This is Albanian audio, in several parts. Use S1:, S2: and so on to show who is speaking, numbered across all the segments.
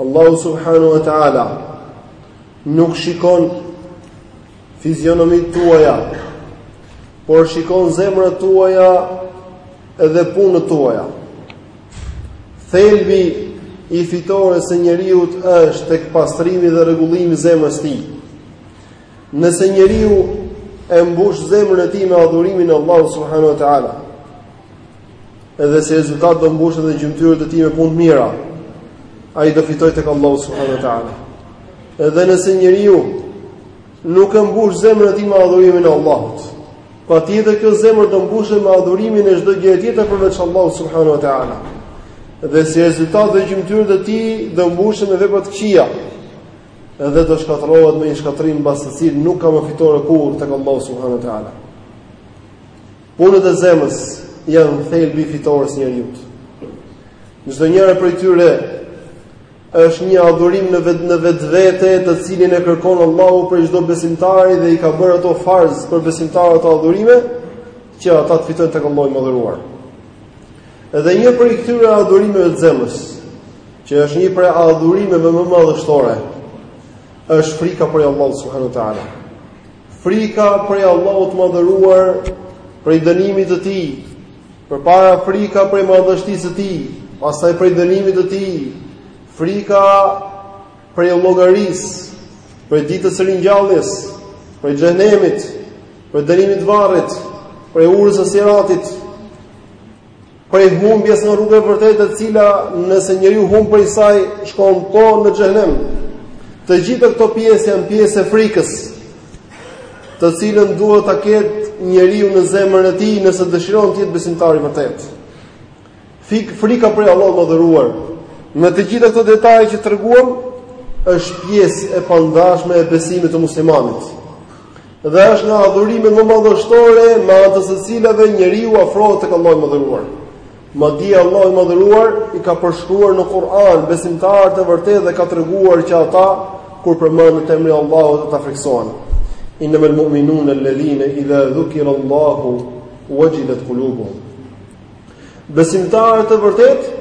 S1: Allahu subhanahu wa taala nuk shikon fizionomitë tuaja, por shikon zemrat tuaja edhe punët tuaja. Thelbi i fitores së njeriut është tek pastrimi dhe rregullimi i zemrës së tij. Nëse njeriu e mbush zemrën e tij me adhurimin e Allahut subhanahu wa taala, edhe si rezultat do mbushen dhe gjymtyrët e tij me punë mira, ai do fitojë tek Allahu subhanahu wa taala. Edhe nëse njeriu nuk e mbush zemrën e tij me adhurimin e Allahut, patjetër kjo zemër do mbushet me adhurimin e çdo gjëje tjetër përveç Allahut subhanahu wa taala. Edhe si rezultat dhe gjymtyrët e tij do mbushen me vepra të këqija, edhe do shkatërrohet me një shkatërrim mbas të cilit nuk ka më fitore kurrë tek Allahu subhanahu wa taala. Punët e zemrës janë thelbi i fitores së njeriut. Çdonjëra prej tyre është një adhurim në vetë në vetvete, të cilin e kërkon Allahu prej çdo besimtari dhe i ka bërë ato farz për besimtarët, adhurime që ata të fitojnë tek Allahu i Madhëruar. Edhe një prej këtyre adhurimeve të zemrës, që është një prej adhurimeve më madhështore, është frika prej Allahut subhanahu wa taala. Frika prej Allahut të Madhëruar, prej dënimit të Tij, përpara frika prej madhështisë së Tij, pastaj prej dënimit të Tij, frika prej llogarisë, prej ditës së ringjalljes, prej xhehenemit, prej dënimit të varrit, prej urës së siratit. Prej humbjes nga rruga e vërtetë, e cila nëse njeriu humb prej saj shkon po në xhehenem. Të gjitha këto pjesë janë pjesë e frikës, të cilën duhet ta ketë njeriu në zemrën e tij nëse dëshiron të jetë besimtar i vërtetë. Frika prej Allahut të Madhëruar me të gjitha këto detaje që treguam është pjesë e pandashme e besimit të muslimanit. Dhe është nga adhurimet më madhështore me anë të së cilave njeriu afrohet tek Allahu i Madhëruar. Madje Allahu i Madhëruar i ka përshkruar në Kur'an besimtarët e vërtetë dhe ka treguar që ata kur përmendet emri i Allahut ata frikësohen. Innama al mu'minuna alladhina idha dhukira Allahu wajilat qulubuhum. Besimtarët e vërtetë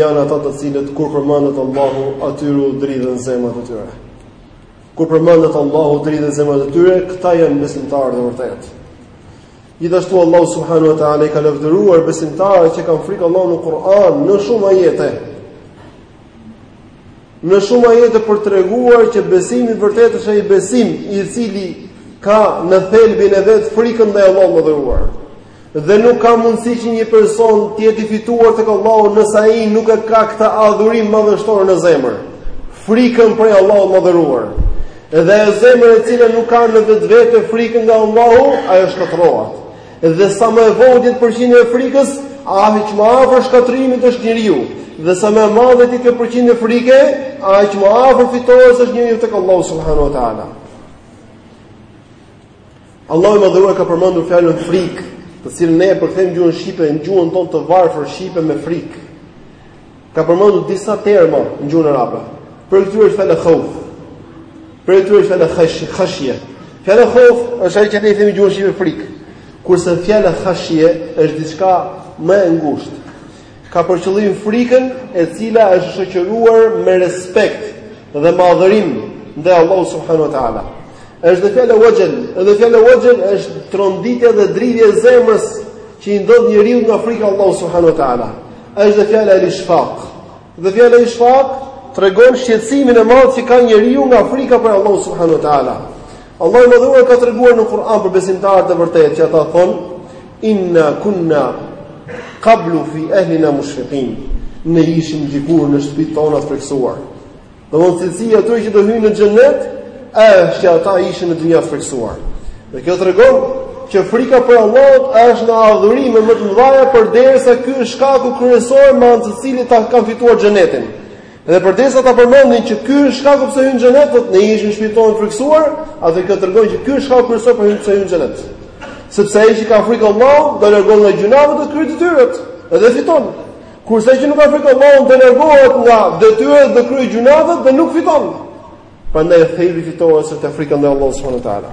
S1: janë ata të cilët kur përmendet Allahu atyre u dridhen zemrat e tyre. Kur përmendet Allahu dridhen zemrat e tyre, këta janë besimtarët e vërtetë. Gjithashtu Allahu subhanahu wa taala i ka lavdëruar besimtarët që kanë frikë Allahun në Kur'an në shumë ajete. Në shumë ajete për treguar që besimi i vërtetë është ai besim i cili ka në thelbin e vet frikën ndaj Allahut të Madhëruar. Dhe nuk ka mundësi që një person të jetë i fituar tek Allahu nëse ai nuk e ka këtë adhurim madhështor në zemër. Frikën prej Allahut të madhëruar. Dhe ajo zemër e cila nuk ka në vetvete frikën nga Allahu, ajo shkatërrohet. Dhe sa më e vogël përqindja e frikës, aq më afër shkatërrimit është njeriu. Dhe sa më e madhe të jetë përqindja e frikës, aq më afër fitores është njeriu tek Allahu subhanahu wa taala. Allahu i Madhëruar ka përmendur fjalën frikë, të cilën ne e përkthejmë në gjuhën shqipe në gjuhën tonë të varfër shqipe me frikë. Ka përmendur disa terma në gjuhën arabe. Prej tyre është fjala khauf. Prej tyre është fjala khash, khashje. Fjala khauf është ajo që ne i themi në gjuhën shqipe frikë. Kurse fjala khashje është diçka më e ngushtë. Ka për qëllim frikën e cila është shoqëruar me respekt dhe madhërim ndaj Allahut subhanahu wa taala. Është dhe fjala wajl, edhe fjala wajl është tronditja dhe dridhja e zemrës që i ndodh njeriut nga frika e Allahut subhanahu wa taala. Është dhe fjala al-ishfaq. Dhe fjala al-ishfaq tregon shqetësimin e madh që ka njeriu nga frika prej Allahut subhanahu wa taala. Allahu i Madhëruar ka treguar në Kur'an për besimtarët e vërtetë që ata thonë Inna kunna qablu fi ahlina mushfiqin. Ne ishim dikur në shtëpitë tona të frikësuar. Domethënë cilësia e atyre që do hyjnë në xhenet, është që ata ishin në dynja të frikësuar. Dhe kjo tregon që frika prej Allahut është në adhurimet më të mëdha përderisa ky është shkaku kryesor me anë të cilit ata e kanë fituar xhenetin. Dhe përderisa ata përmendin që ky është shkaku pse hynë në xhenet, thotë ne ishim në shtëpitë tona të frikësuar, atëherë kjo tregon që ky është shkaku kryesor për hyrje në xhenet. Sepse ai që ka frikë Allahun, do largohet nga gjynahet dhe kryen detyrat dhe fiton. Kurse ai që nuk ka frikë Allahun, do largohet nga detyrat dhe kryen gjynahet dhe nuk fiton. Prandaj thelbi i fitores është te frika ndaj Allahut subhanahu wa taala.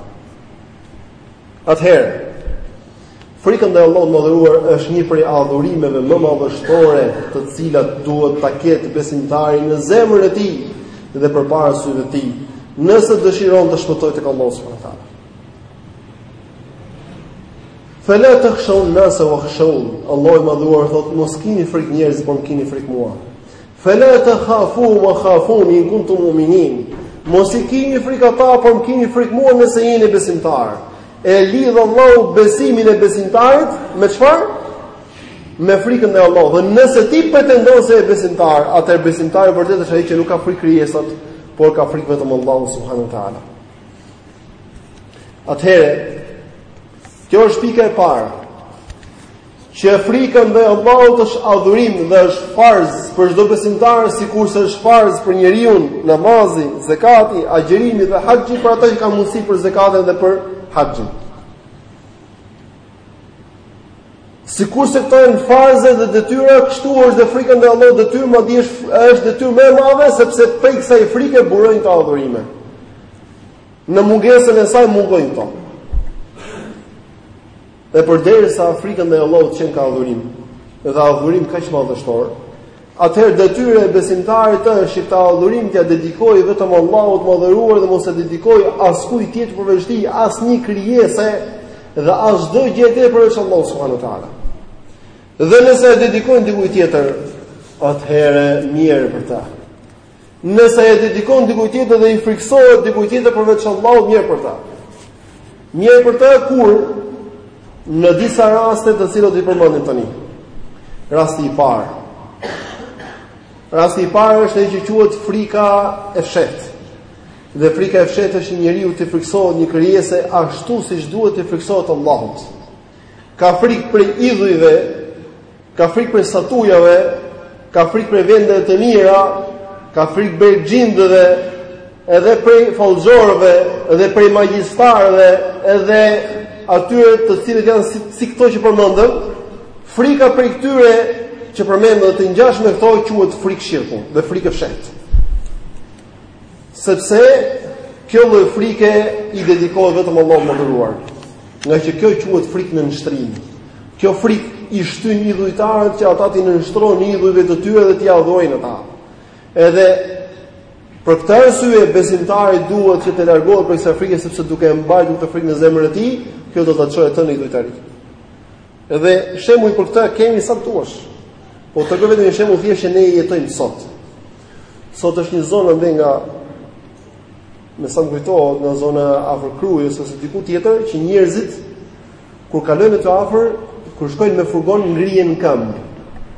S1: Atëherë, frika ndaj Allahut të Madhëruar është një prej adhurimeve më madhështore, të cilat duhet ta ketë besimtari në zemrën e tij dhe përpara syve të tij, nëse dëshiron të shpëtojë tek Allahu subhanahu wa taala. Fela takhshaw an-nasa wa khshawni, Allahu i Madhëruar thotë, mos i kini frikë njerëzit, por më kini frikë mua. Fela takhafuhum wa khafuni in kuntum muminin, mos i kini frikë ata, por më kini frikë mua nëse jeni besimtarë. E lidh Allahu besimin e besimtarit, me çfarë? Me frikën ndaj Allahut. Dhe nëse ti pretendon se je besimtar, atëherë besimtar i vërtetë është ai që nuk ka frikë krijesat, por ka frikë vetëm Allahun subhanahu wa taala. Atëherë, kjo është pika e parë. Që frika ndaj Allahut është adhurim dhe është farz për çdo besimtar, sikurse është farz për njeriun namazi, zakati, agjërimi dhe haxhi për ata që kanë mundësi për zakatin dhe për haxhin. Sikurse këto janë farze dhe detyra, kështu është dhe frika ndaj Allahut detyrë, madje është detyrë më e madhe sepse prej kësaj frike burojnë këto adhurime. Në mungesën e saj mungojnë këto. Dhe përderisa frika ndaj Allahut qenka adhurim, dhe adhurim kaq madhështor, atëherë detyra e besimtarit është këtë adhurim t'ia dedikojë vetëm Allahut të Madhëruar dhe mos e dedikojë askujt tjetër përveç tij, asnjë krijese dhe as çdo gjë tjetër përveç Allahut subhanuhu teala. Dhe nëse e dedikon dikujt tjetër, atëherë mjerë për të. Nëse e dedikon dikujt tjetër dhe i frikësohet dikujt tjetër përveç Allahut, mjerë për të. Mjerë për të kur në disa raste të cilat do t'i përmendim tani. Rasti i parë. Rasti i parë është ai që quhet frika e fshehtë. Dhe frika e fshehtë është që njeriu t'i frikësohet një krijese ashtu siç duhet t'i frikësohet Allahut. Ka frikë prej idhujve, Ka frikë prej statujave, ka frikë prej vendeve të mira, ka frikë prej xhindëve, edhe prej fallxhorëve, edhe prej magjistarëve, edhe atyre të cilët janë si, si këto që përmendëm, frika prej këtyre që përmendëm dhe të ngjashme me këto quhet frikë shirku dhe frikë e fshehtë. Sepse kjo lloj frike i dedikohet vetëm Allahut të Madhëruar. Ngaqë kjo quhet frikë nënshtrim. Kjo frikë i shtyn idhujtarët që ata t'i nënshtrohen idhujve të tyre dhe t'i adhurojnë ata. Edhe për këtë arsye besimtari duhet që të largohet prej kësaj frike sepse duke e mbajtur këtë frikë në zemrën e tij, kjo do ta çojë atë në idhujtari. Edhe shembuj për këtë kemi sa duash. Po tregoj vetëm një shembull të thjeshtë që ne jetojmë sot. Sot është një zonë andej nga me sa më kujtohet nga zona afër Krujës ose diku tjetër që njerëzit kur kalojnë aty afër, kur shkojnë me furgon ngrihen në këmbë.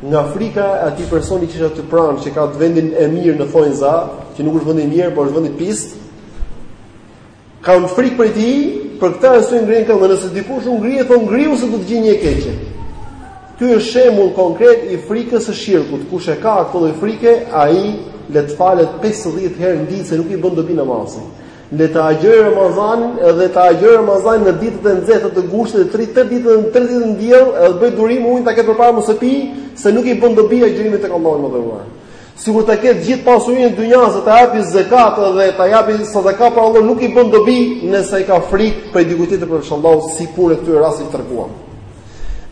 S1: Nga frika e atij personi që është aty pranë, që ka vendin e mirë në thonjza, që nuk është vend i mirë, por është vend i pistë. Kanë frikë prej tij, për këtë arsye ngrihen në këmbë, dhe nëse dikush nuk ngrihet thonë ngrihu se do të të gjejë një e keqe. Ky është shembull konkret i frikës së shirkut. Kush e ka këtë lloj frike, ai le të falet 50 herë në ditë se nuk i bën dobi namazi. Le të agjërojë Ramazanin edhe të agjërojë Ramazanin në ditët e nxehta të gushtit 30 ditë në 30 në diell, edhe të bëjë durim ujin ta ketë përpara mos e pi, se nuk i bën dobi agjërimi tek Allahu i Madhëruar. sikur ta ketë gjithë pasurinë e dynjasë dhe ta japë zakat dhe ta japë sadaka për Allah nuk i bën dobi nëse ai ka frikë prej dikujt tjetër përveç Allahut si puna e këtyre rasteve që treguam.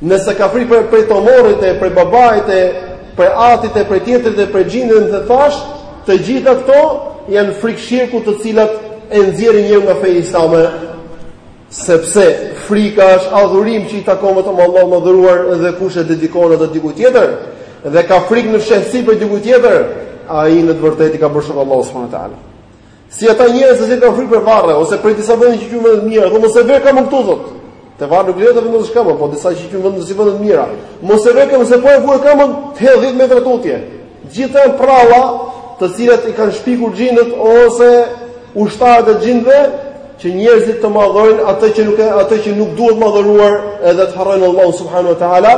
S1: Nëse ka frikë prej prej Tomorrit e prej babait e prej atit e prej tjetrit e prej xhindeve të thash, të gjitha këto janë frikë shirku të cilat e nxjerrin njeriun nga feja islame. Sepse frika është adhurim që i takon vetëm Allahut të Madhëruar dhe kush e dedikon atë dikujt tjetër dhe ka frikë në fshehësi prej dikujt tjetër, ai në të vërtetë i ka bërë shok Allahut subhanahu wa taala. Si ata njerëz që kanë frikë prej varreve ose prej disa vende që quhen vende të mira, o mos e vër këmbën këtu thotë. Te varri nuk lejohet të vendosh këmbën, po disa që quhen vende si vende të mira. Mos e vër, se po e vure këmbën, të hedh 10 metra tutje. Të gjitha janë pralla, të cilat i kanë shpikur xhindët ose ushtarët e xhindëve, që njerëzit të madhërojnë atë që nuk e atë që nuk duhet madhëruar, edhe të harrojnë Allahun subhanahu wa taala,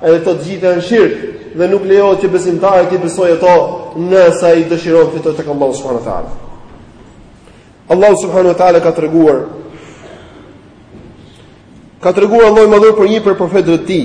S1: edhe këto të gjitha janë shirk dhe nuk lejohet që besimtari t'i besojë ato nëse ai dëshiron të fitojë tek Allahu subhanahu wa taala. Allahu subhanahu wa taala ka treguar ka treguar Allahu i Madhëruar për një prej profetëve të tij.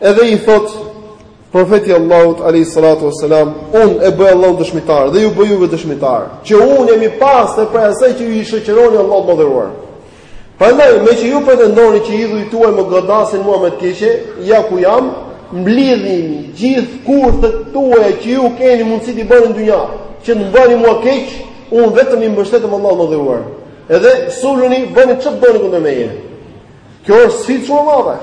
S1: Edhe i thot Profeti i Allahut alayhi salatu wasalam, un e bëj Allahun dëshmitar dhe ju bëj juve dëshmitar, që un jam i pastër prej asaj që ju i shoqëroni Allahut të Madhëruar. Prandaj, meqë ju pretendoni që idhujt tuaj më godasin mua me të keqe, ja ku jam, mblidhini gjithë kurthet tuaja që ju keni mundësi t'i bëni në dynja, që të bëni mua keq, un vetëm i mbështetem Allahut të Madhëruar. Edhe suluni, bëni çfarë doni kundër meje. Kjo është sfidë shumë e madhe.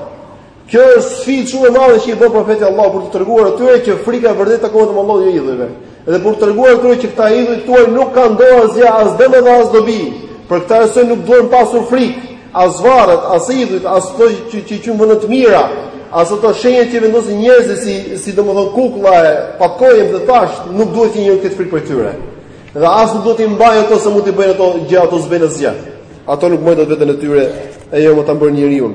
S1: Kjo është sfidë shumë e madhe që i bën profeti i Allahut për t'u treguar atyre që frika e vërtetë i takon vetëm Allahut e jo idhujve. Dhe për t'u treguar atyre që këta idhuj tuaj nuk kanë në dorë asgjë, as dëm dhe as dobi. Për këtë arsye nuk duhen pasur frikë, as varret, as idhujt, as ato që që quhen vende të mira, as ato shenja që vendosin njerëzit si si domethënë kukulla e patkonj e të thash, nuk duhet të ketë frikë prej tyre. Dhe as nuk duhet t'i mbajë ato se mund t'i bëjnë ato gjë, ato s'bëjnë asgjë. Ato nuk mbajnë dot veten e tyre e jo më ta mbajnë njeriun.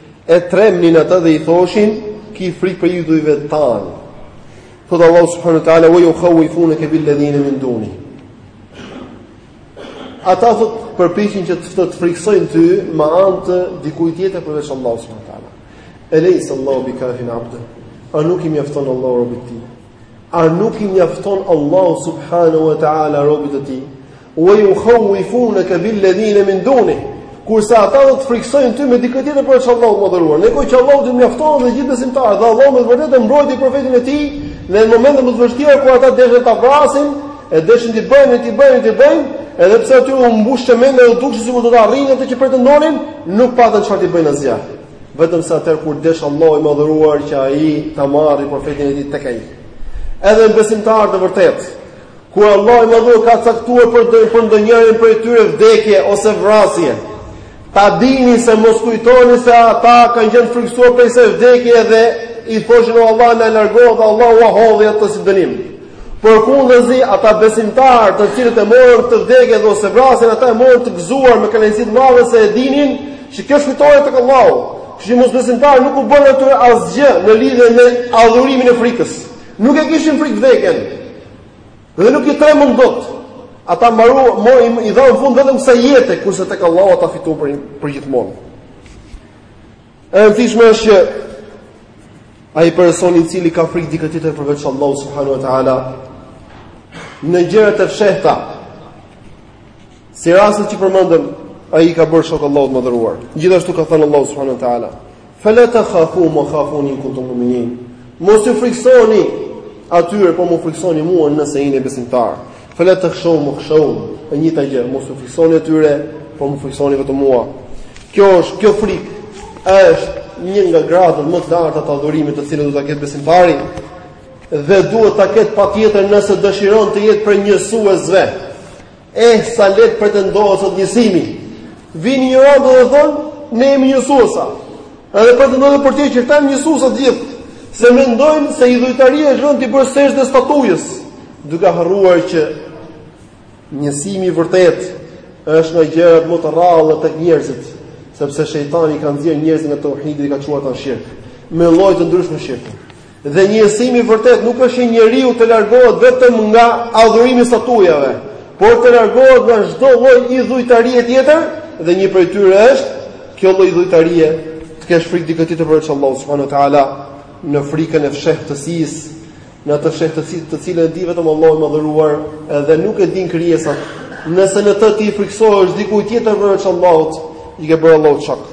S1: E tremnin atë dhe i thoshin, ki frikë prej idhujve tanë. Thotë Allahu subhanahu wa taala, "Wa yukhawifunaka bil ladhina min duni." Ata thot përpiqen që të të frikësojnë ty me anë të dikujt tjetër përveç Allahut subhanahu wa taala. Eleysa Allahu bikafin 'abda. A nuk i mjafton Allahu robit të tij? A nuk i mjafton Allahu subhanahu wa taala robit të tij? Wa yukhawifunaka bil ladina min duni. Kurse ata do të frikësojnë ty me dikë tjetër përveç Allahut të Madhëruar. Në kohë që Allahu të mjafton dhe gjithë besimtarëve, dhe Allahu me të vërtetë e mbrojti profetin e tij dhe në momentet më të vështira kur ata deshën ta vrasin, e deshën t'i bëjnë, t'i bëjnë, t'i bëjnë, edhe pse atyre u mbushte mendja e u dukshe sikur do ta arrinin atë që pretendonin, nuk patën çfarë t'i bëjnë asgjë. vetëm se atëherë kur deshi Allahu i madhëruar që ai ta marrë profetin e tij tek ai. Edhe besimtarët të vërtetë, kur Allahu i madhëruar ka caktuar për të për ndonjërin prej tyre vdekje ose vrasje, ta dini se mos kujtoni se ata kanë qenë frikësuar prej asaj vdekje dhe i thoshin o Allah na largo dhe Allahu ua hodhi atë si dënim. Përkundrazi, ata besimtarë të cilët e morën atë vdekje ose vrasje, ata e morën të gëzuar me kënaqësi të madhe se e dinin që kjo është fitore tek Allahu. Kështu mosbesimtarët nuk u bënë atyre asgjë në lidhje me adhurimin e frikës. Nuk e kishin frikë vdekjen. Dhe nuk i trembën dot. Ata mbaruan, i dhanë fund vetëm kësaj jete, kurse tek Allahu ata fituan për, për gjithmonë. E rëndësishme është që ai person i cili ka frikë dikë tjetër përveç Allahut subhanahu wa taala në gjëra të fshehta si rastet që përmendëm ai i ka bërë shok Allahut të madhëruar gjithashtu ka thënë Allahu subhanahu wa taala fala takhafuhum wa khafuni in kuntum mu'minin mos ju frikësoni atyre po më frikësoni mua nëse jeni besimtarë Fela takhshawhum wakhshawni, e njëjta gjë, mos iu frikësoni atyre, por më frikësoni vetëm mua. Kjo është, kjo frikë është një nga gradat më të larta të adhurimit të cilën duhet ta ketë besimtari dhe duhet ta ketë patjetër nëse dëshiron të jetë prej njësuesve. Eh sa lehtë pretendohet sot njësimi. Vijnë njerëz edhe thonë, ne jemi njësuesa. Edhe pretendojnë për të qenë njësuesa të gjithë. Se mendojnë se idhujtaria është vetëm t'i bërë sexhde statujës. duke harruar që njësimi i vërtetë është nga gjërat më të rralla tek njerëzit, sepse shejtani i ka nxjerrë njerëzit nga tauhidi dhe i ka çuar ata në shirk, me lloje të ndryshme shirku. Dhe njësimi i vërtetë nuk është që njeriu të largohet vetëm nga adhurimi i statujave, por të largohet nga çdo lloj idhujtarie tjetër dhe një prej tyre është kjo lloj idhujtarie të kesh frikë dikë tjetër përveç Allahut subhanuhu teala në frikën e fshehtësisë Në atë fshehtësi të cilën e di vetëm Allahu i Madhëruar dhe nuk e dinë krijesat. Nëse në të ti i frikësohesh dikujt tjetër përveç Allahut, i ke bërë Allahut shok.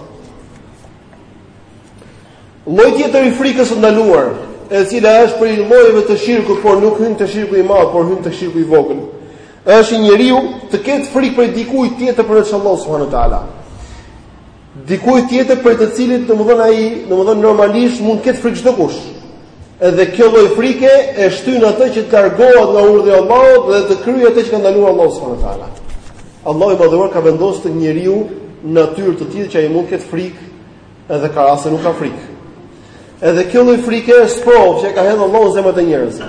S1: Lloj tjetër i frikës së ndaluar, e cila është prej llojeve të shirkut, por nuk hyn te shirku i madh, por hyn te shirku i vogël. Është që njeriu të ketë frikë prej dikujt tjetër përveç Allahut subhanuhu teala. Dikujt tjetër prej të cilit domethënë ai, domethënë normalisht mund të ketë frikë çdokush. Edhe kjo lloj frike e shtyn atë që të largohet nga urdhri i Allahut dhe të kryejë atë që ka ndaluar Allahu subhanahu wa taala. Allahu i madhëruar ka vendosur te njeriu natyrë të tillë që ai mund të ketë frikë edhe ka raste nuk ka frikë. Edhe kjo lloj frike është sprovë që e ka hedhur Allahu në zemrat e njerëzve.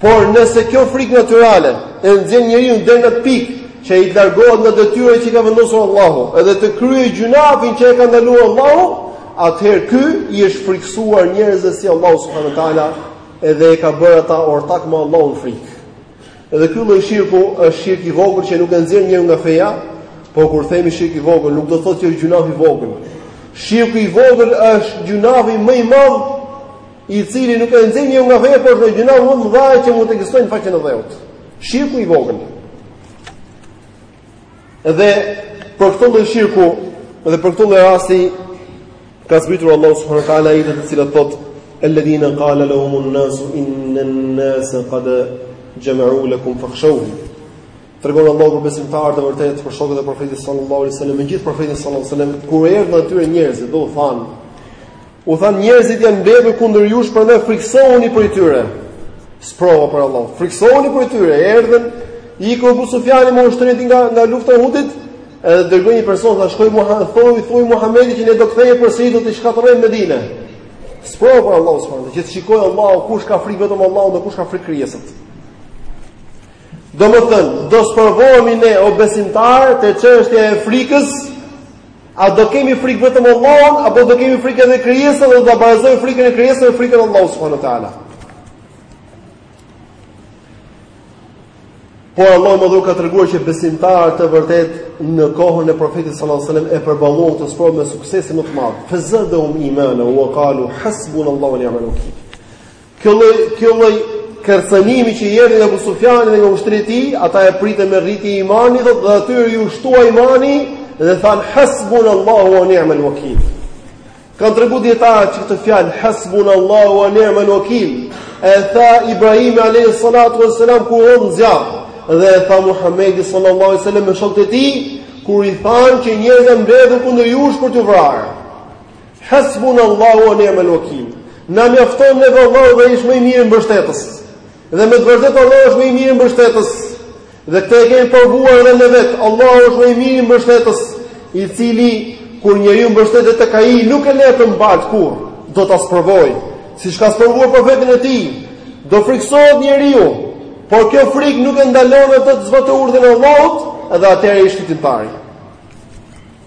S1: Por nëse kjo frikë natyrale e nxjerr njeriun deri në atë pikë që i largohet nga detyra që i ka vendosur Allahu, edhe të kryejë gjynafin që e ka ndaluar Allahu, atëherë ky i është frikësuar njerëzve si Allahu subhanahu wa taala, edhe e ka bërë ata ortak me Allahun në frikë. Edhe ky lloj shirku është shirk i vogël që nuk e nxjerr njeriun nga feja, por kur themi shirk i vogël nuk do të thotë që është gjynaf i vogël. Shirku i vogël është gjynafi më i madh i cili nuk e nxjerr njeriun nga feja, por është gjynafi më i madh që mund të ekzistojë në faqen e dheut. Shirku i vogël. Dhe për këtë lloj shirku dhe për këtë lloj rasti ka zbritur Allahu subhanahu wa taala ajetet të cilat thotë alladhina qala lahum an-nas inna an-nas qad jama'u lakum fakhshawhum tregon Allahu për besimtarët e vërtetë për shokët e profetit sallallahu alaihi wasallam me gjithë profetin sallallahu alaihi wasallam kur erdhën atyre njerëzit dhe u thanë U thanë, Njerëzit janë mbledhur kundër jush, prandaj frikësohuni prej tyre. Sprova prej Allahut. Frikësohuni prej tyre. Erdhën iku Abu Sufjani me ushtrin nga nga lufta e Uhudit, edhe dërgoi një person tha shko te Muhamedi, thuaji thuaji Muhamedit që ne do kthehemi përsëri do ta shkatërrojmë Medinën. Sprova prej Allahut subhanahu që të shikojë Allahu kush ka frikë vetëm Allahun dhe kush ka frikë krijesat. Domethënë, do sprovohemi ne o besimtarë te çështja e frikës, A do kemi frikë vetëm Allahun apo do kemi frikë edhe krijesat dhe do ta barazojmë frikën e krijesave me frikën e Allahut subhanahu wa teala? Por Allahu i madhëruar ka treguar që besimtarët e vërtetë në kohën e profetit sallallahu alajhi wasallam e përballuan këtë sprovë me suksesin më të madh. Fazadhum imana wa qalu hasbunallahu wa ni'mal wakeel. Kjo lloj kjo lloj kërcënimi që i erdhi nga Abu Sufjani dhe nga ushtria e tij, ata e pritën me rritje imani dhe atyre iu shtua imani dhe thanë hasbunallahu wa ni'mal wakeel. Kanë treguar dijetarët që këtë fjalë hasbunallahu wa ni'mal wakeel e tha Ibrahimi alayhi salatu wassalam kur u hodh në zjarr dhe e tha Muhamedi sallallahu alaihi wasallam me shokët e tij kur i thanë që njerëzit janë mbledhur kundër jush për t'ju vrarë. Hasbun Allahu wa ni'mal wakil. Na mjafton neve Allahu dhe është më i miri mbështetës. Dhe me të vërtetë Allahu është më i miri mbështetës. Dhe këtë e kemi provuar edhe ne vetë. Allahu është më i miri mbështetës, i cili kur njeriu mbështetet tek ai nuk e lë në baltë kurrë, do ta sprovojë. Siç ka sprovuar profetin e tij, do frikësohet njeriu, por kjo frikë nuk e ndalon atë të zbatojë urdhrin e Allahut, edhe atëherë është fitimtar.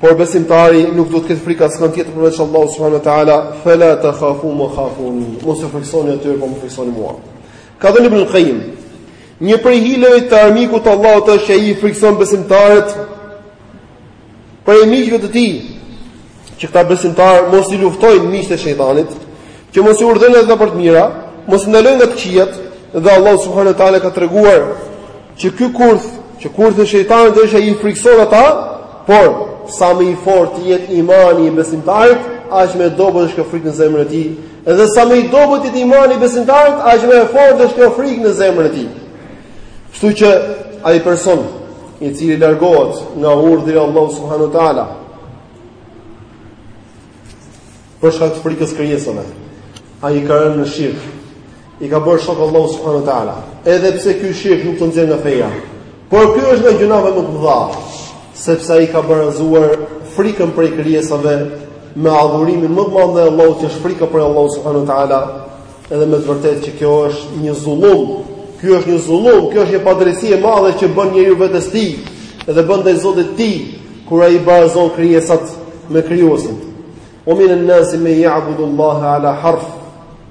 S1: Por besimtari nuk duhet të ketë frikë askënd tjetër përveç Allahut subhanahu wa taala, fela takhafu ma khafuni. Mos ju frikësoni atyre, por më frikësoni mua. Ka thënë Ibn Qayyim, një prej hileve të armikut të Allahut është që ai i frikëson besimtarët prej miqve të tij, që këta besimtarë mos i luftojnë miqtë e shejtanit, që mos i urdhërojnë ata për të mira, mos i ndalojnë nga të këqijat, dhe Allahu subhanahu wa taala ka treguar Që ky kurth, që kurthi i shejtanit është ai i frikëson ata, por sa më i fortë të jetë imani i besimtarit, aq më e dobët është kjo frikë në zemrën e tij. Edhe sa më i dobët të jetë imani i besimtarit, aq më e fortë është kjo frikë në zemrën e tij. Kështu që ai person i cili largohet nga urdhri i Allahut subhanuhu teala, Për shkak të frikës krijesave, ai ka rënë në shirk. I ka bërë shok Allahut subhanahu wa taala. Edhe pse ky shirk nuk të nxjerr nga feja, por ky është nga gjynahet më të mëdha, sepse ai ka barazuar frikën prej krijesave me adhurimin më të madh ndaj Allahut, që është frika prej Allahut subhanahu wa taala, edhe me të vërtetë që kjo është një zullum. Ky është një zullum, kjo është një padrejtësi e madhe që bën njeriu vetes tij, dhe bën ndaj Zotit tij, kur ai barazon krijesat me krijuesin. O minë në nësi me ja'budu Allah ala harf,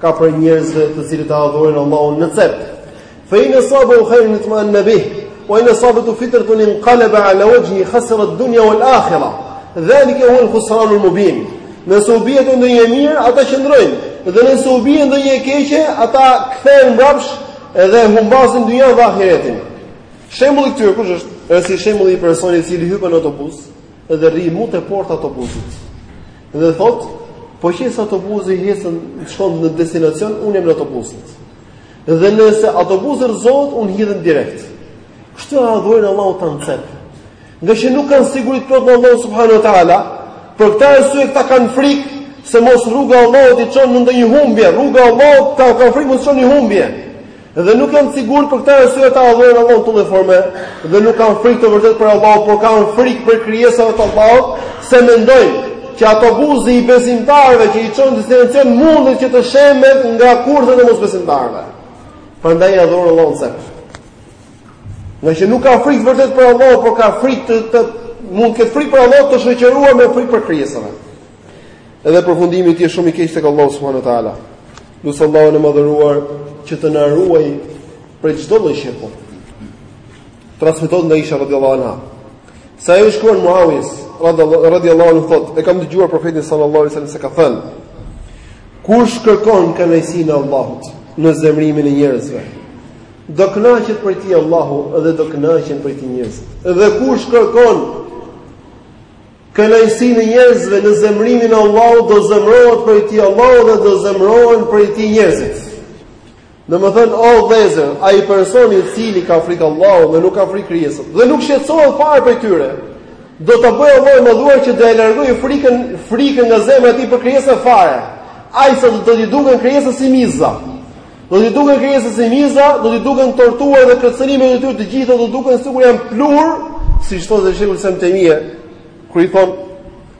S1: ka prej njerëzve të cilët e adhurojnë Allahun në cep. Fe in esabehu khajrun itmeenne bih, wa in esabethu fitnetun inkalebe ala wexhhihi khasired dunja wel akhira, dhalike huwel khusranul mubin. Nëse u bie ndonjë e mirë, ata qëndrojnë, dhe nëse u bie ndonjë e keqe, ata kthehen mbrapsht edhe humbasin dunjanë dhe ahiretin. Shembulli i këtyre, kush është? Është si shembulli i personit i cili hypën në autobus, Edhe rri mu te porta e autobuzit. Dhe thotë, po qe se autobuzi hecën shkon në destinacion, unë jam në autobuz. Dhe nëse autobuzi rrëzohet, unë hidhem direkt. Kështu e adhurojnë Allahun ata në cep. Ngaqë nuk kanë siguri të plotë në Allahun subhanahu wa taala, për këtë arsye këta kanë frikë se mos rruga e Allahut i çon në ndonjë humbje, rruga e Allahut ata kanë frikë mos çon në humbje. Dhe nuk janë të sigurt për këtë arsye ata adhurojnë Allahun në këtë lloj forme dhe nuk kanë frikë të vërtetë prej Allahut, por kanë frikë prej krijesave të Allahut, se mendojnë që autobuzi i besimtarëve që i çon në destinacion mundet që të shembet nga kurthet e mosbesimtarëve. Prandaj e adhurojnë Allahun në cep. Ngaqë nuk ka frikë të vërtetë prej Allahut, por ka frikë të, të mund të ketë frikë prej Allahut të shoqëruar me frikë prej krijesave. Edhe përfundimi i tij është shumë i keq tek Allahu subhanahu wa taala. Lus Allahun e madhëruar që të na ruajë prej çdo lloj shirku. Transmetohet nga Aisha radhiyallahu anha. Se ajo i shkruan Muawijes radhiyallahu anhu thotë, e kam dëgjuar profetin sallallahu alaihi wasallam se ka thënë: Kush kërkon kënaqësinë e Allahut në zemrimin e njerëzve, do kënaqet prej tij Allahu dhe do kënaqen prej tij njerëzit. Dhe kush kërkon Kënaqësinë e njerëzve në zemërimin e Allahut do zemërohet prej tij Allahu dhe do zemërohen prej tij njerëzit. Domethënë o vëllezër, ai person i cili ka frikë Allahut dhe nuk ka frikë krijesës dhe nuk shqetësohet fare për tyre, do ta bëjë Allahu i mëdhuar që do e largojë frikën, frikën nga zemra e tij për krijesën fare. Ai sa do t'i duken krijesës si miza. Do t'i duken krijesat si miza, do t'i duken torturat dhe kërcënimet e tyre të gjitha do duken sikur janë pluhur, siç thotë Shejhul Islam ibn Tejmije, kur i thon,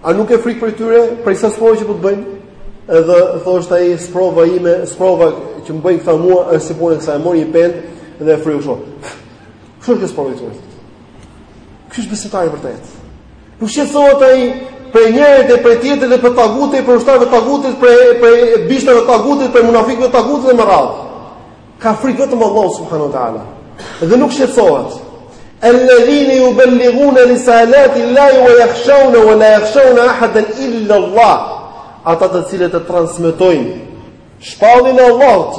S1: a nuk ke frikë prej tyre, prej sa sprova që po të bëjnë? Edhe thoshte ai, sprova ime, sprova që më bëjnë këta mua, është si puna kësaj, mori një pendë dhe e fryu kështu. Kështu që sprova e tyre. Ky është besimtari vërtet. Ku shqetësohet ai për njërin dhe për tjetrin dhe për tagutin, për ushtarët e tagutit, për për bishtat e tagutit, për munafikët e tagutit dhe me radhë. Ka frikë vetëm Allah subhanahu wa taala. Dhe nuk shqetësohet. Alladhina yuballighuna risalati Allahi wa yakhshawna wa la yakhshawna ahadan illa Allah. Ata të cilët e transmetojnë shpalljen e Allahut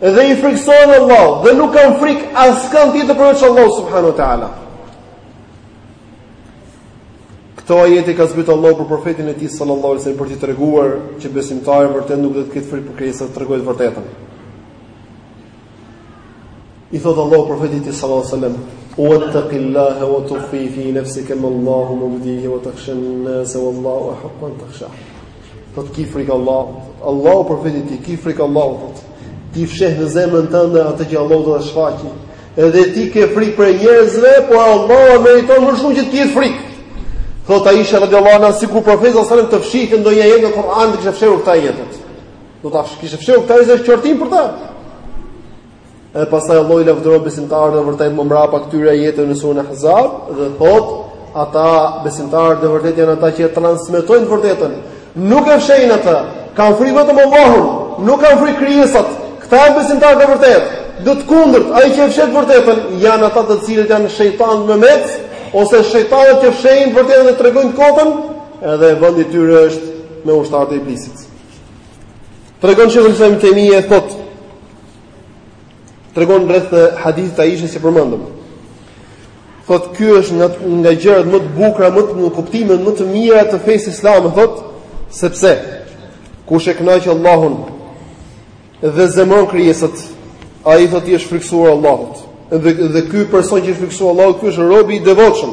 S1: dhe i frikësohen Allahut dhe nuk kanë frikë askënd tjetër përveç Allah subhanahu wa taala. Këto ajete ka zbritur Allahu për profetin e tij sallallahu alaihi wasallam për t'i treguar që besimtari vërtet nuk do të ketë frikë prej krijesave, të tregojë të vërtetën. I thot Allahu profetit tij sallallahu alaihi wasallam: "Wattaqillaha wa tukhfi fi nafsika ma Allahu mubdihi wa takhsha an-nasa wallahu ahaqqu an takhsha." Thotë ki frikë Allahun. Allahu profetit tij ki frikë Allahun. Ti fsheh në zemrën tënde atë që Allahu do ta shfaqë. Edhe ti ke frikë prej njerëzve, por Allahu e meriton më shumë që t'i kesh frikë. Thot Aisha radhiyallahu anha sikur profeti sallallahu alaihi wasallam të fshihte ndonjë ajet në Kur'an të kishte fshehur këtë ajet. Do ta kishte fshehur këtë ajet, është qortim për ta. E pastaj Allahu i lavdëroi besimtarët e vërtetë më mbrapa këtyre ajeteve në suren Ahzab dhe thot ata besimtarët e vërtetë janë ata që transmetojnë të vërtetën. Nuk e fshehin atë. Kanë frikë vetëm Allahun, nuk kanë frikë krijesat. Këta janë besimtarë të vërtetë. Do të kundërt, ai që e fsheh të vërtetën janë ata të cilët janë shejtanë memec ose shejtanët që fshehin të vërtetën dhe tregojnë të kotën, edhe vendi i tyre është me ushtarët e iblisit. Tregon Shejhul Islam Ibn Taymiyyah thotë Tregon rreth hadithit të Aishës që përmendëm. Thotë ky është nga nga gjërat më të bukura, nga kuptimet më të mira të fesë islame, thotë, sepse kush e kënaq Allahun dhe zemron krijesat, ai thotë i është frikësuar Allahut. Dhe dhe ky person që i është frikësuar Allahut, ky është robi i devotshëm.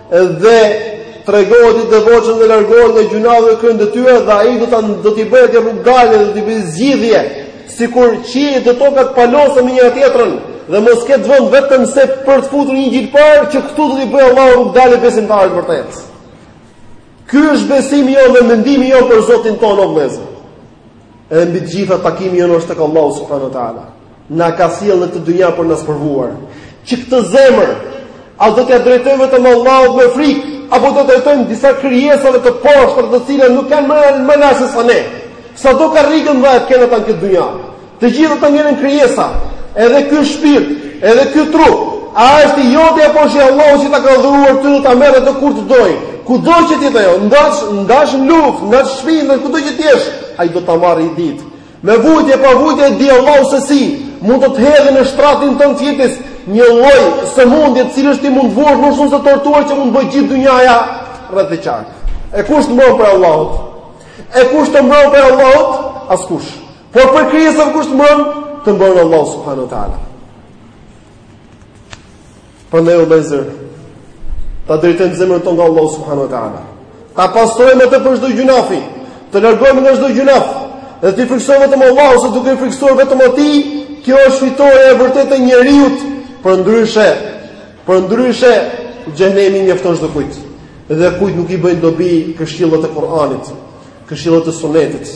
S1: Dhe tregohet i devotshëm dhe largohet nga gjynahet dhe kryen detyrat dhe ai do ta do t'i bëhet rrugëdalje dhe do t'i bëjë zgjidhje, sikur qiejt dhe tokat palosen me njëra tjetrën dhe mos ketë vend vetëm se për të futur një gjilpërë që këtu do t'i bëjë Allahu rrugëdalje besimtarit të vërtetë. Ky është besimi jonë dhe mendimi jonë për Zotin tonë o vëllezër. Edhe mbi të gjitha takimi jonë është tek Allahu subhanahu wa taala. Na ka sjellë në këtë dynja për të na sprovuar. Që këtë zemër a do t'ia drejtojmë vetëm Allahut me frikë, apo do t'ia drejtojmë disa krijesave të poshtra të cilat nuk kanë më shumë sesa ne. Sado karrigen dhe atë e kanë ata në këtë dynja. Të gjithë ata ngelen krijesa, edhe ky shpirt, edhe ky trup, a është i joti apo është i Allahut që ta ka dhuruar ty e ta merr atë kur të dojë. Kudo që të jetë ajo, ndash, ndash në luftë, ndash n'shpinë, ndash kudo që të jesh, ai do ta marrë një ditë. Me vujtje pa vujtje e di Allahu se si mund të të hedhë në shtratin tënd të jetës një lloj sëmundje të cilës ti mund të vuash më shumë se tortura që mund të bëjë gjithë dynjaja rreth e qark. E kush të mbron për Allahut? E kush të mbron për Allahut? Askush. Por prej krijesave kush të mbron? Të mbron Allahu subhanahu wa taala. Prandaj o vëllezër, ta drejtojmë zemrën tonë nga Allahu subhanahu wa taala. Ta pastrojmë atë prej çdo gjynafi, të largohemi nga çdo gjynaf, dhe t'i frikësohemi vetëm Allahut, se duke iu frikësuar vetëm atij, kjo është fitorja e vërtetë e njeriut. Përndryshe, përndryshe, xhehenemi i mjafton çdokujt. Dhe kujt nuk i bëjnë dobi këshillat e Kuranit, këshillat e Sunetit.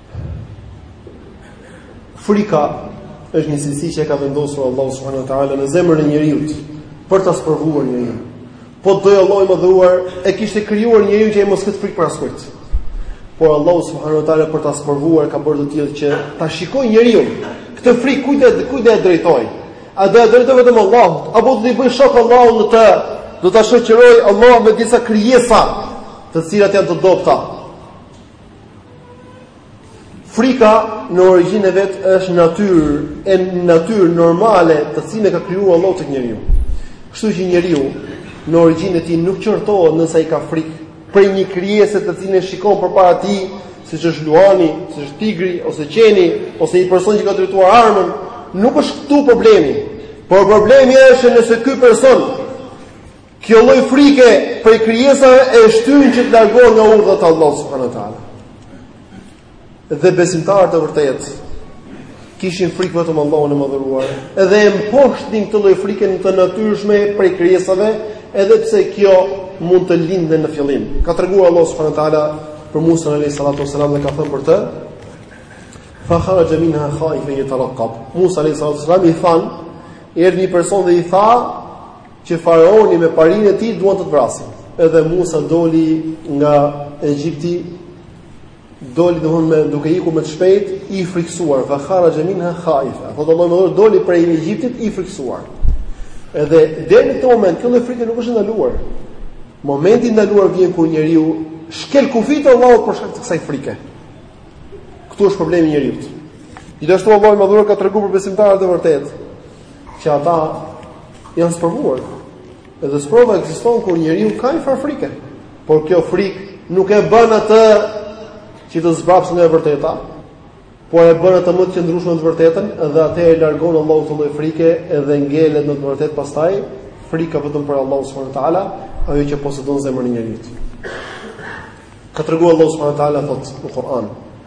S1: Frika është një cilësi që e ka vendosur Allahu subhanahu wa taala në zemrën e njeriut për ta sprovuar njeriun. Po donte Allahu i madhëruar e kishte krijuar njeriun që ai mos ketë frikë prej askujt. Por Allahu subhanahu wa taala për ta sprovuar e ka bërë të tillë që ta shikojë njeriun këtë frikë kujt e kujt e drejtoi. A do e drejtojë vetëm Allahut apo do t'i bëjë shok Allahut në të? Do ta shoqërojë Allahun me disa krijesa, të cilat janë të dobta, Frika në origjinën e vet është natyrë, e natyrë normale të cilën e ka krijuar Allahu tek njeriu. Kështu që njeriu në origjinën e tij nuk qortohet nëse ai ka frikë prej një krijese të cilën e shikon përpara tij, siç është luani, siç është tigri ose qeni ose një person që ka drejtuar armën, nuk është këtu problemi. Por problemi është nëse ky person Kjo lloj frike prej krijesave e shtyn që të largohet nga urdhrat e Allahut subhanuhu teala. Dhe besimtarët e vërtetë kishin frikë vetëm Allahun e madhëruar. Edhe e mposhtnin këtë lloj frike të natyrshme prej krijesave, edhe pse kjo mund të lindte në fillim. Ka treguar Allahu subhanuhu teala për Musa alayhi salatu wasalam dhe ka thënë për të Fa kharaja minha khaifan yataraqqab. Musa alayhi salatu wasalam i thanë, erdhi një person dhe i tha, Që faraoni me parinë e tij duan të të vrasin. Edhe Musa doli nga Egjipti, doli domthon me duke ikur me të shpejt, i frikësuar, fa kharaja minha khaifa. Po domthon edhe doli prej Egjiptit i frikësuar. Edhe deri në këtë moment kjo frikë nuk është ndaluar. Momenti i ndaluar vjen kur njeriu shkel kufit të Allahut për shkak të kësaj frike. Ktu është problemi i njeriut. Gjithashtu Allahu madhëruar ka treguar për besimtarët e vërtetë, që ata janë sprovuar. Edhe sprova ekziston kur njeriu ka një farë frike, por kjo frikë nuk e bën atë që të zbrapsë nga e vërteta, por e bën atë më të qëndrueshëm në të vërtetën dhe atëherë e largon Allahu këtë lloj frike edhe ngelet në të vërtetë pastaj frika vetëm për Allahu subhanahu wa taala, ajo që posedon zemrën e njeriut. Ka treguar Allahu subhanahu wa taala thotë në Kur'an: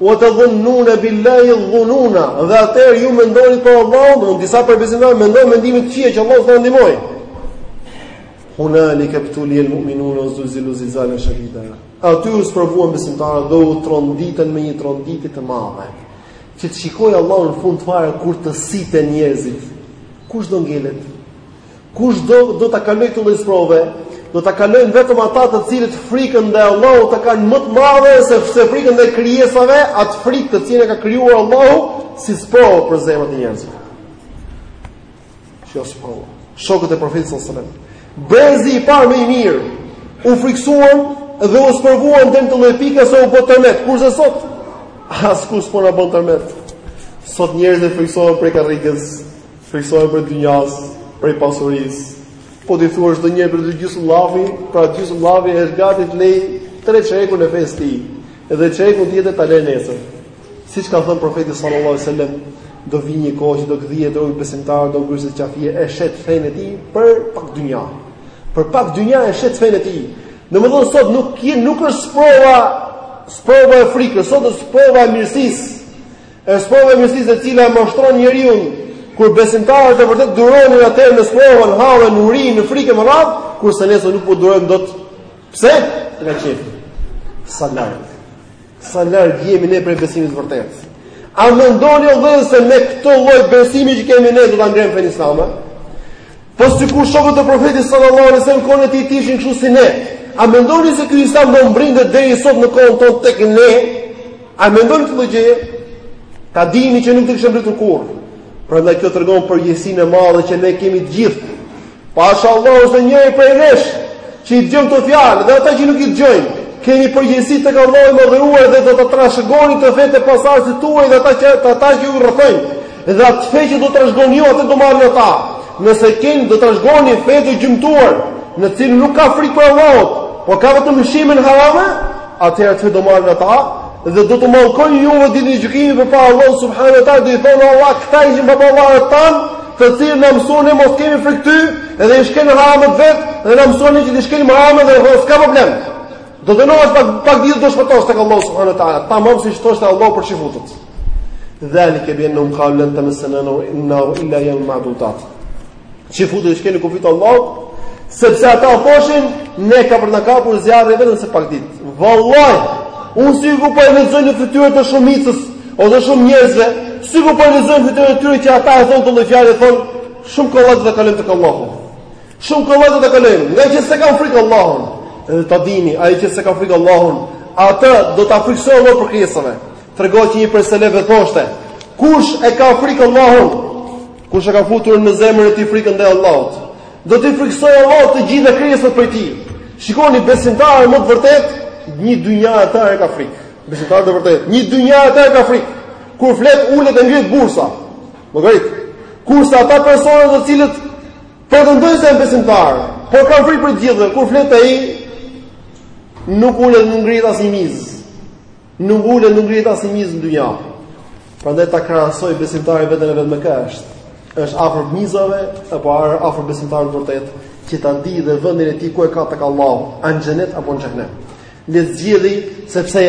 S1: Wa tadhunnuna billahi dhununa, dhe atëherë ju mendoni për Allahun, domthon disa prej besimtarëve mendojnë mendime të këqija që Allahu s'do ndihmojë. Hunalika btuli almu'minun wa zulzilu zilzalan shadida. Aty u sprovuan besimtarët dhe u tronditën me një tronditje të madhe. Që të shikojë Allahu në fund fare kur të siten njerëzit. Kush do ngelet? Kush do do ta kalojë këtë lloj sprove? Do ta kalojnë vetëm ata të cilët frikën ndaj Allahut ta kanë më të madhe se se frikën ndaj krijesave, atë frikë të cilën e ka krijuar Allahu si sprovë për zemrat e njerëzve. Kjo sprovë. Shokët e profetit sallallahu alajhi wasallam. Brezi i parë më i mirë u friksuan dhe u sprovuan deri në atë lloj pike sa u bë tërmet. Kurse sot askush s'po na bën tërmet. Sot njerëzit friksohen prej karrigës, Frikësohen prej dynjas, prej pasurisë. Po t'i thuash çdo njeriu për një gjysmë llafi, për një gjysmë llafi është gati të lejë tre çerekun e fesë së tij. Edhe çerekun tjetër ta lejë nesër. Siç ka thënë profeti sallallahu alajhi wasallam, do vi një kohë që do gdhihet robi besimtar, do ngryset qafir, e shet fenë e tij për pak dynja. Për pak dynja e shet fenë e tij. Domethënë sot nuk je nuk është sprova sprova e frikës, sot është sprova e mirësisë. Është sprova e mirësisë e cila e mashtron njeriun kur besimtarët e vërtet duronin atëherë sprovën, hallin, urinë, frikën me radhë, kurse ne sot nuk po durojmë dot. Pse? Ka qenë. Sa larg, sa larg jemi ne prej besimit të vërtetë. A mendoni o vëllezër se me këtë lloj besimi që kemi ne do ta ngrem fenë islame? Po sikur shokët e profetit sallallahu alajhi wasallam qoftë mbi të t'ishin kështu si ne. A mendoni se ky islam do mbërrinte deri sot në kohën tonë tek ne? A mendoni këtë gjë? Ta dini që nuk do të kishte mbetur kurrë. Prandaj kjo tregon përgjegjësinë e madhe që ne kemi të gjithë. Pasha Allahun çdo njëri prej nesh që i dëgjon këto fjalë dhe ata që nuk i dëgjojnë, kemi përgjegjësi tek Allahu i madhëruar dhe do ta trashëgoni këtë fe te pasardhësit tuaj dhe ata që ata që ju rrethojnë. Dhe atë fe që do të trashëgoni ju atë do marrin ata. Nëse keni do të trashëgoni fe të gjymtuar, në të cilën nuk ka frikë për Allahut, por ka vetëm lëshime në harame, Atëherë atë do marrin ata dhe do t'ju mallkojnë juve ditën e gjykimit përpara Allahut subhanuhu te taala dhe i thonë Allah këta ishin baballarët tanë, të cilët na mësuan ne mos kemi frikë ty dhe i shkelën haramet vetë dhe na mësuan ne që të shkelim haramet dhe thonë s'ka problem. Do të rrish pak pak ditë do shpëtosh tek Allahu subhanuhu te taala. Tamam siç thoshte Allahu për çifutët. Dhalike bi annahum qalu lan tamassana illa illa yawm ma'dudat. Çifutët shkelën kufijtë e Allahut, sepse ata thoshin ne ka për të kapur zjarri vetëmse pak ditë. Vallahi, unë sikur po e lexoj në fytyrën e shumicës ose shumë njerëzve, sikur po e lexoj në fytyrën e tyre që ata e thonë këtë fjalë, thonë shumë kollaj do kalojmë tek Allahu. Shumë kollaj do kalojmë, ngaqë s'e kanë frikë Allahun. Edhe ta dini, ai që s'e ka frikë Allahun, atë do ta frikësojë Allahu prej krijesave. Tregohet që një prej selefëve thoshte, kush e ka frikë Allahun, Kush e ka futur në zemrën e tij frikën ndaj Allahut, do t'i frikësojë Allahu të gjitha krijesat prej tij. Shikoni besimtarin e vërtetë, një dynja e tërë e ka frikë. Besimtarin e vërtetë, një dynja e tërë e ka frikë. Kur flet ulet e ngrihet bursa. Llogarit. Kurse ata persona të cilët pretendojnë se janë besimtarë, por kanë frikë prej të gjithëve, kur flet ai nuk ulet nuk ngrihet asnjë mizë. Nuk ulet, nuk ngrihet asnjë mizë në dynja. Prandaj ta krahasojë besimtari veten e vet me kë është. Është afër mizave apo afër besimtarit të vërtetë që ta dijë dhe vendin e tij ku e ka tek Allahu, a në xhenet apo në xhehenem. Le të zgjedhi sepse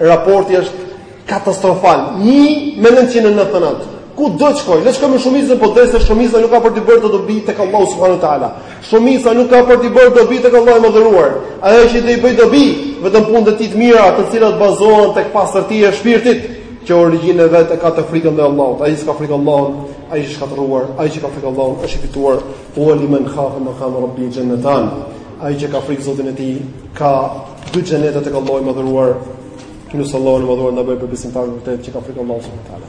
S1: raporti është katastrofal. 1 me 999. Ku do të shkojë? Le të shkojë me shumicën, po deshi, shumica nuk ka për t'i bërë dobi tek Allahu subhanahu wa taala. Shumica nuk ka për t'i bërë dobi tek Allahu i Madhëruar. Ajo që do i bëjë dobi, vetëm punët e tij të mira, të cilat bazohen tek pastërtia e shpirtit, që origjinën e vet e ka te frika ndaj Allahut. Ai që s'ka frikë Allahun, ai është i shkatërruar, ai që ka frikë Allahun është i fituar. Wa liman khafa maqama rabbi jannatan. Ai që ka frikë Zotin e tij, ka dy xhenete tek Allahu i Madhëruar. E lus Allahun e Madhëruar të na bëjë prej besimtarëve të vërtetë që kanë frikë Allahun subhanuhu teala.